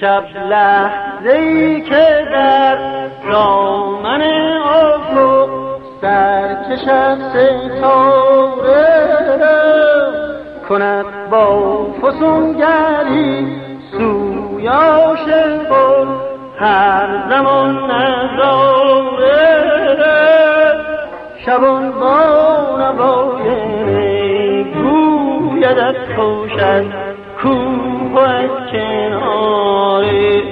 شب لحظه ای که در دامن افق سرکش ستاره کند با فسونگری سویا شبر هر زمان نظاره شبان با نوای گویدت خوشد کوه از کناره.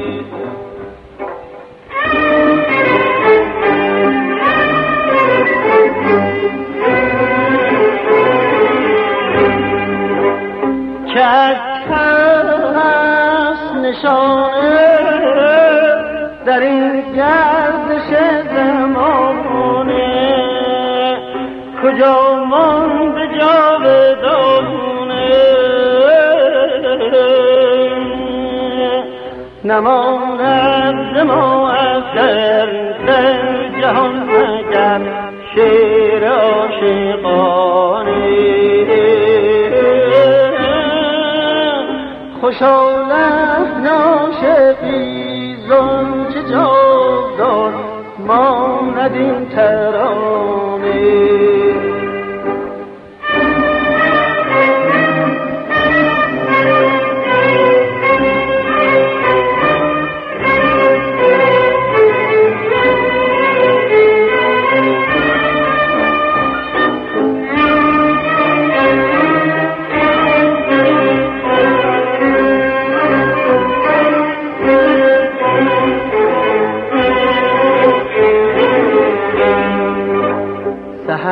که از نشانه در نماند ما اثر در جهان مگر شیر عاشقانه. خوشحال است ناشقی زنچه جاودان ماند این ترانه.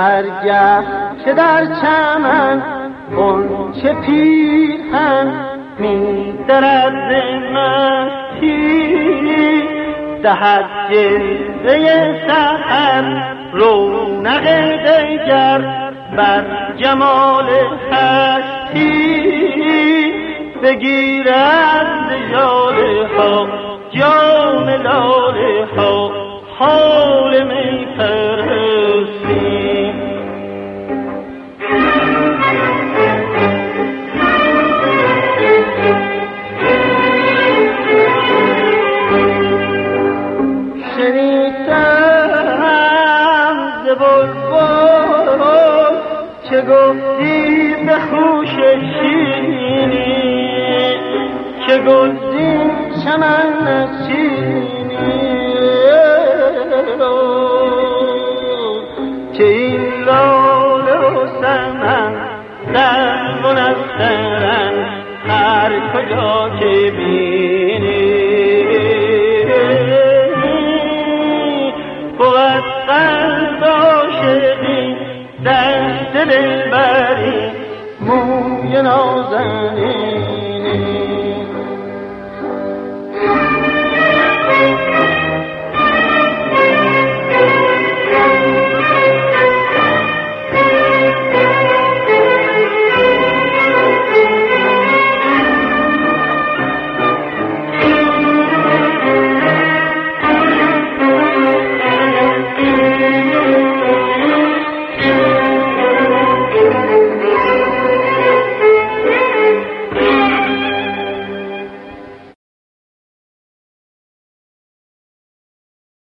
سهرگه که در چمن چه پیرهن می درد مستی دهد جلوه سهر رونق دیگر بر جمال هستی بگیرد ژاله ها جام چه گفتی به خوش شیرینی که گلزین چمن نسینی که این لاله و سمن در منسترن هر کجا که بینی. بود دست دلبری موی نازنی